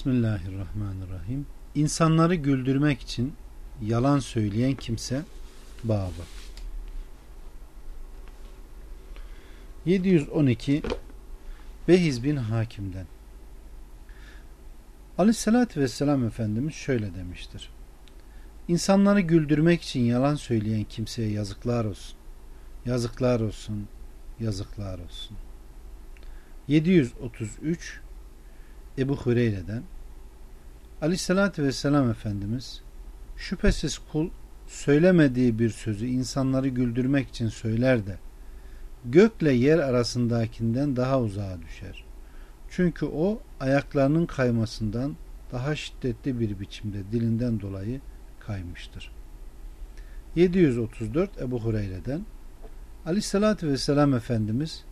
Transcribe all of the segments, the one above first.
Bismillahirrahmanirrahim. İnsanları güldürmek için yalan söyleyen kimse babı. 712 Behiz bin Hakim'den Aleyhissalatü Vesselam Efendimiz şöyle demiştir. İnsanları güldürmek için yalan söyleyen kimseye yazıklar olsun. Yazıklar olsun. Yazıklar olsun. 733 Ebu Hureyre'den Aleyhissalatü Vesselam Efendimiz şüphesiz kul söylemediği bir sözü insanları güldürmek için söyler de gökle yer arasındakinden daha uzağa düşer. Çünkü o ayaklarının kaymasından daha şiddetli bir biçimde dilinden dolayı kaymıştır. 734 Ebu Hureyre'den Aleyhissalatü Vesselam Efendimiz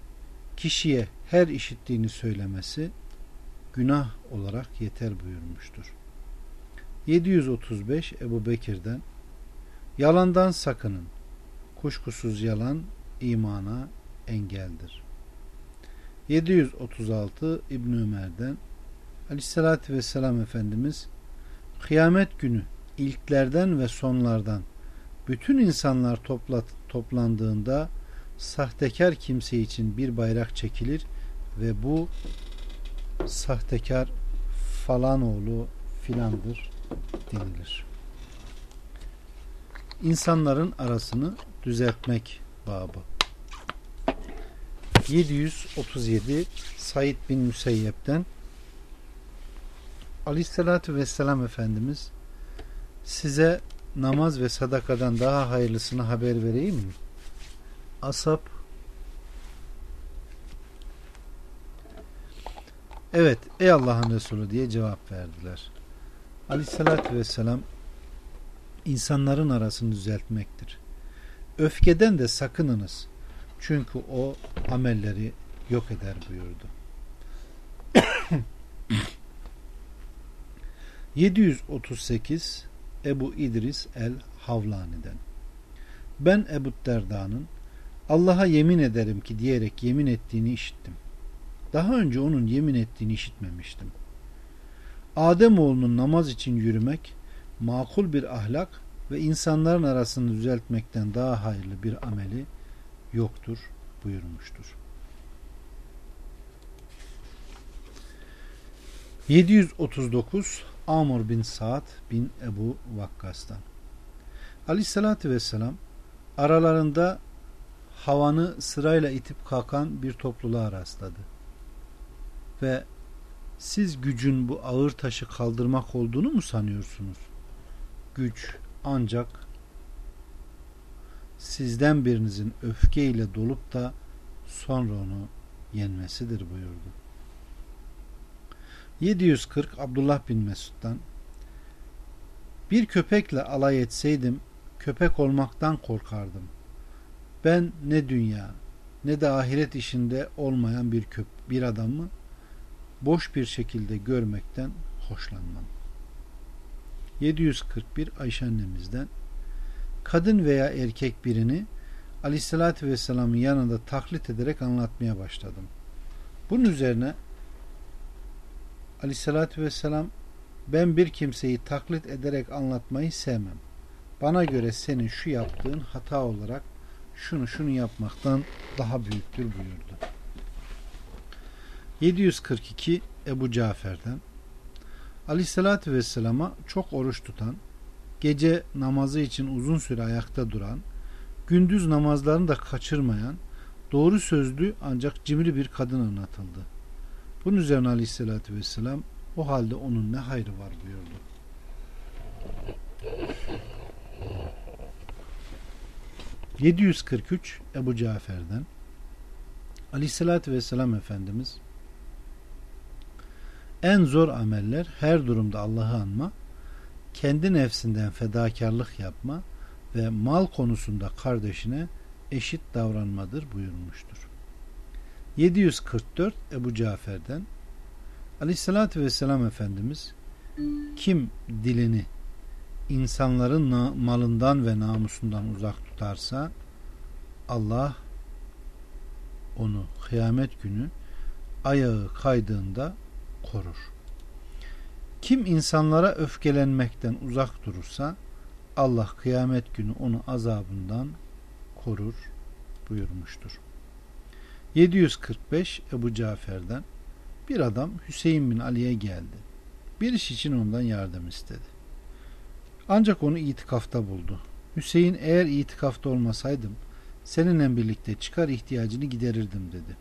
kişiye her işittiğini söylemesi günah olarak yeter buyurmuştur. 735 Ebu Bekir'den Yalandan sakının. Kuşkusuz yalan imana engeldir. 736 İbn Ömer'den Aleyhissalatü Vesselam Efendimiz kıyamet günü ilklerden ve sonlardan bütün insanlar toplat, toplandığında sahtekar kimse için bir bayrak çekilir ve bu sahtekar falan oğlu filandır denilir. İnsanların arasını düzeltmek babı. 737 Said bin Müseyyep'ten Aleyhisselatü Vesselam Efendimiz size namaz ve sadakadan daha hayırlısını haber vereyim mi? Asap Evet ey Allah'ın Resulü diye cevap verdiler. Aleyhissalatü vesselam insanların arasını düzeltmektir. Öfkeden de sakınınız. Çünkü o amelleri yok eder buyurdu. 738 Ebu İdris el Havlani'den Ben Ebu Derda'nın Allah'a yemin ederim ki diyerek yemin ettiğini işittim. Daha önce onun yemin ettiğini işitmemiştim. Ademoğlunun namaz için yürümek makul bir ahlak ve insanların arasını düzeltmekten daha hayırlı bir ameli yoktur buyurmuştur. 739 Amr bin Saad bin Ebu Vakkas'tan Aleyhissalatü Vesselam aralarında havanı sırayla itip kalkan bir topluluğa rastladı. Ve siz gücün bu ağır taşı kaldırmak olduğunu mu sanıyorsunuz? Güç ancak sizden birinizin öfkeyle dolup da sonra onu yenmesidir buyurdu. 740 Abdullah bin Mesud'dan Bir köpekle alay etseydim köpek olmaktan korkardım. Ben ne dünya ne de ahiret işinde olmayan bir köp bir adamı boş bir şekilde görmekten hoşlanmam. 741 Ayşe annemizden kadın veya erkek birini Aleyhisselatü Vesselam'ın yanında taklit ederek anlatmaya başladım. Bunun üzerine Aleyhisselatü Vesselam ben bir kimseyi taklit ederek anlatmayı sevmem. Bana göre senin şu yaptığın hata olarak şunu şunu yapmaktan daha büyüktür buyurdu. 742 Ebu Cafer'den Aleyhisselatü Vesselam'a çok oruç tutan, gece namazı için uzun süre ayakta duran, gündüz namazlarını da kaçırmayan, doğru sözlü ancak cimri bir kadın anlatıldı. Bunun üzerine Aleyhisselatü Vesselam o halde onun ne hayrı var buyurdu. 743 Ebu Cafer'den Aleyhisselatü Vesselam Efendimiz en zor ameller her durumda Allah'ı anma, kendi nefsinden fedakarlık yapma ve mal konusunda kardeşine eşit davranmadır buyurmuştur. 744 Ebu Cafer'den Aleyhissalatü Vesselam Efendimiz kim dilini insanların malından ve namusundan uzak tutarsa Allah onu kıyamet günü ayağı kaydığında korur. Kim insanlara öfkelenmekten uzak durursa Allah kıyamet günü onu azabından korur buyurmuştur. 745 Ebu Cafer'den bir adam Hüseyin bin Ali'ye geldi. Bir iş için ondan yardım istedi. Ancak onu itikafta buldu. Hüseyin eğer itikafta olmasaydım seninle birlikte çıkar ihtiyacını giderirdim dedi.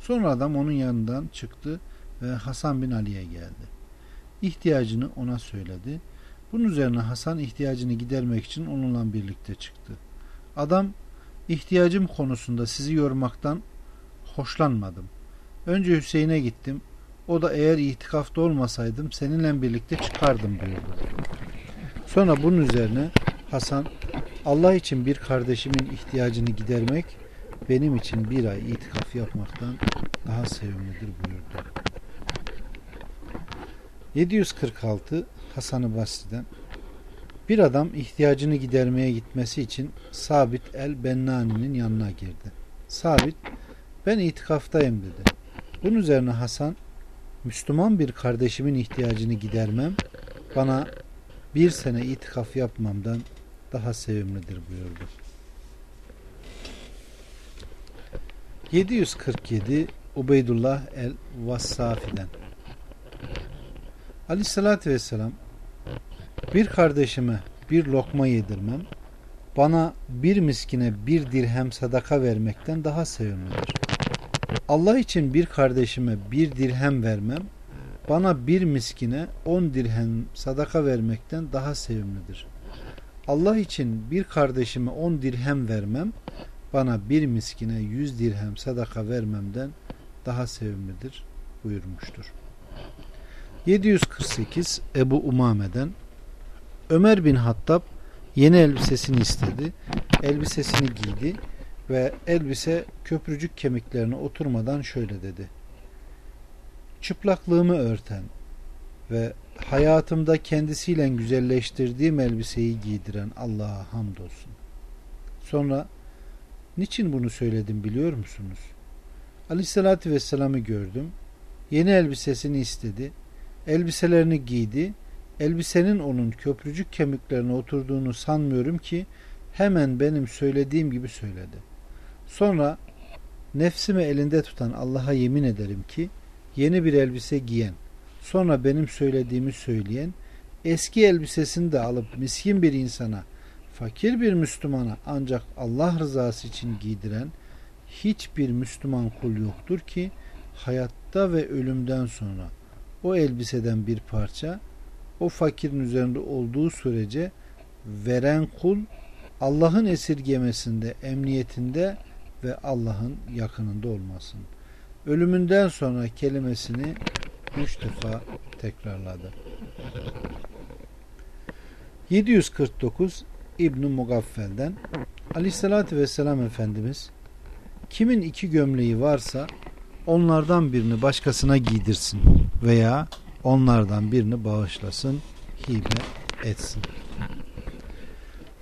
Sonra adam onun yanından çıktı ve Hasan bin Ali'ye geldi. İhtiyacını ona söyledi. Bunun üzerine Hasan ihtiyacını gidermek için onunla birlikte çıktı. Adam ihtiyacım konusunda sizi yormaktan hoşlanmadım. Önce Hüseyin'e gittim. O da eğer itikafta olmasaydım seninle birlikte çıkardım buyurdu. Sonra bunun üzerine Hasan Allah için bir kardeşimin ihtiyacını gidermek benim için bir ay itikaf yapmaktan daha sevimlidir buyurdu. 746 Hasan-ı Basri'den bir adam ihtiyacını gidermeye gitmesi için Sabit el-Bennani'nin yanına girdi. Sabit ben itikaftayım dedi. Bunun üzerine Hasan Müslüman bir kardeşimin ihtiyacını gidermem bana bir sene itikaf yapmamdan daha sevimlidir buyurdu. 747 Ubeydullah el-Vassafi'den Aleyhissalatü Vesselam bir kardeşime bir lokma yedirmem bana bir miskine bir dirhem sadaka vermekten daha sevimlidir. Allah için bir kardeşime bir dirhem vermem bana bir miskine on dirhem sadaka vermekten daha sevimlidir. Allah için bir kardeşime on dirhem vermem bana bir miskine yüz dirhem sadaka vermemden daha sevimlidir buyurmuştur. 748 Ebu Umame'den Ömer bin Hattab yeni elbisesini istedi. Elbisesini giydi ve elbise köprücük kemiklerine oturmadan şöyle dedi. Çıplaklığımı örten ve hayatımda kendisiyle güzelleştirdiğim elbiseyi giydiren Allah'a hamdolsun. Sonra niçin bunu söyledim biliyor musunuz? Aleyhissalatü Vesselam'ı gördüm. Yeni elbisesini istedi. Elbiselerini giydi. Elbisenin onun köprücük kemiklerine oturduğunu sanmıyorum ki hemen benim söylediğim gibi söyledi. Sonra nefsimi elinde tutan Allah'a yemin ederim ki yeni bir elbise giyen, sonra benim söylediğimi söyleyen, eski elbisesini de alıp miskin bir insana, fakir bir Müslümana ancak Allah rızası için giydiren hiçbir Müslüman kul yoktur ki hayatta ve ölümden sonra o elbiseden bir parça o fakirin üzerinde olduğu sürece veren kul Allah'ın esirgemesinde, emniyetinde ve Allah'ın yakınında olmasın. Ölümünden sonra kelimesini üç defa tekrarladı. 749 İbn Mugaffel'den Aleyhissalatü Vesselam Efendimiz kimin iki gömleği varsa onlardan birini başkasına giydirsin veya onlardan birini bağışlasın, hibe etsin.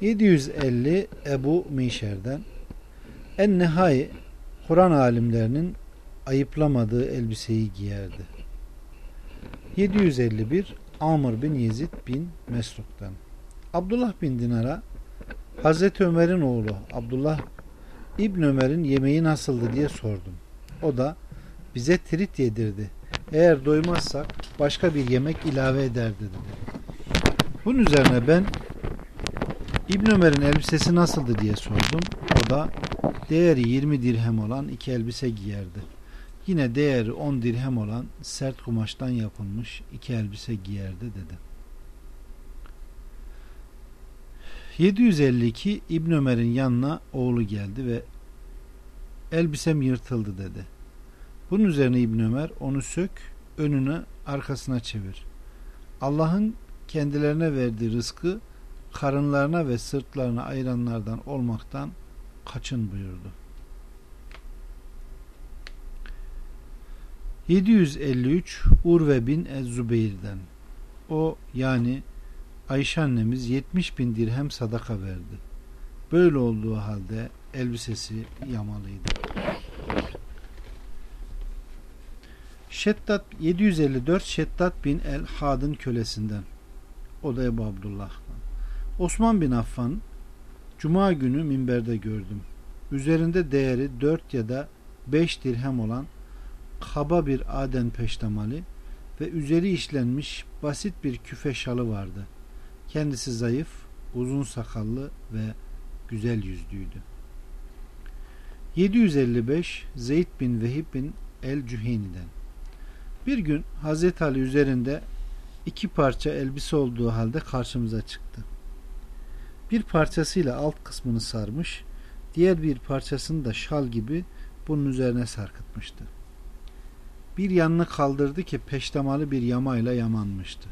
750 Ebu Mişer'den En Nihai Kur'an alimlerinin ayıplamadığı elbiseyi giyerdi. 751 Amr bin Yezid bin Mesruk'tan Abdullah bin Dinar'a Hazreti Ömer'in oğlu Abdullah İbn Ömer'in yemeği nasıldı diye sordum. O da bize trit yedirdi. Eğer doymazsak başka bir yemek ilave ederdi dedi. Bunun üzerine ben İbn Ömer'in elbisesi nasıldı diye sordum. O da değeri 20 dirhem olan iki elbise giyerdi. Yine değeri 10 dirhem olan sert kumaştan yapılmış iki elbise giyerdi dedi. 752 İbn Ömer'in yanına oğlu geldi ve elbisem yırtıldı dedi. Bunun üzerine İbn Ömer onu sök, önünü arkasına çevir. Allah'ın kendilerine verdiği rızkı karınlarına ve sırtlarına ayıranlardan olmaktan kaçın buyurdu. 753 Urve bin Ez-Zübeyir'den o yani Ayşe annemiz 70 bin dirhem sadaka verdi. Böyle olduğu halde elbisesi yamalıydı. Şeddat 754 Şeddat bin El Had'ın kölesinden. O da Ebu Abdullah'tan. Osman bin Affan Cuma günü minberde gördüm. Üzerinde değeri 4 ya da 5 dirhem olan kaba bir aden peştemali ve üzeri işlenmiş basit bir küfe şalı vardı. Kendisi zayıf, uzun sakallı ve güzel yüzlüydü. 755 Zeyd bin Vehib bin El-Cüheyni'den Bir gün Hazreti Ali üzerinde iki parça elbise olduğu halde karşımıza çıktı. Bir parçasıyla alt kısmını sarmış, diğer bir parçasını da şal gibi bunun üzerine sarkıtmıştı. Bir yanını kaldırdı ki peştemalı bir yamayla yamanmıştı.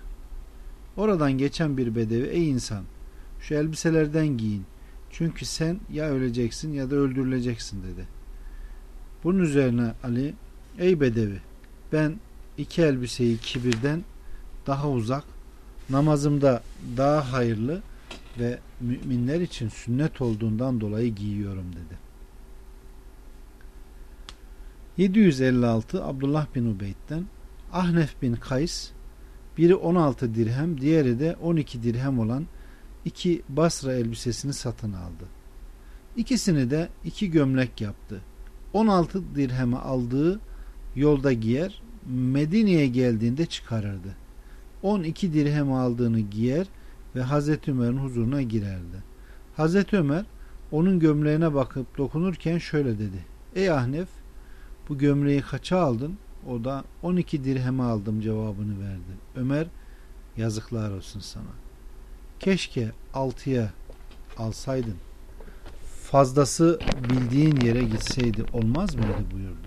Oradan geçen bir bedevi ey insan şu elbiselerden giyin çünkü sen ya öleceksin ya da öldürüleceksin dedi. Bunun üzerine Ali ey bedevi ben iki elbiseyi kibirden daha uzak namazımda daha hayırlı ve müminler için sünnet olduğundan dolayı giyiyorum dedi. 756 Abdullah bin Ubeyd'den Ahnef bin Kays biri 16 dirhem diğeri de 12 dirhem olan iki Basra elbisesini satın aldı. İkisini de iki gömlek yaptı. 16 dirheme aldığı yolda giyer, Medine'ye geldiğinde çıkarırdı. 12 dirhem aldığını giyer ve Hazreti Ömer'in huzuruna girerdi. Hazreti Ömer onun gömleğine bakıp dokunurken şöyle dedi. Ey Ahnef bu gömleği kaça aldın? O da 12 dirheme aldım cevabını verdi. Ömer yazıklar olsun sana. Keşke altıya alsaydın. Fazlası bildiğin yere gitseydi olmaz mıydı buyurdu.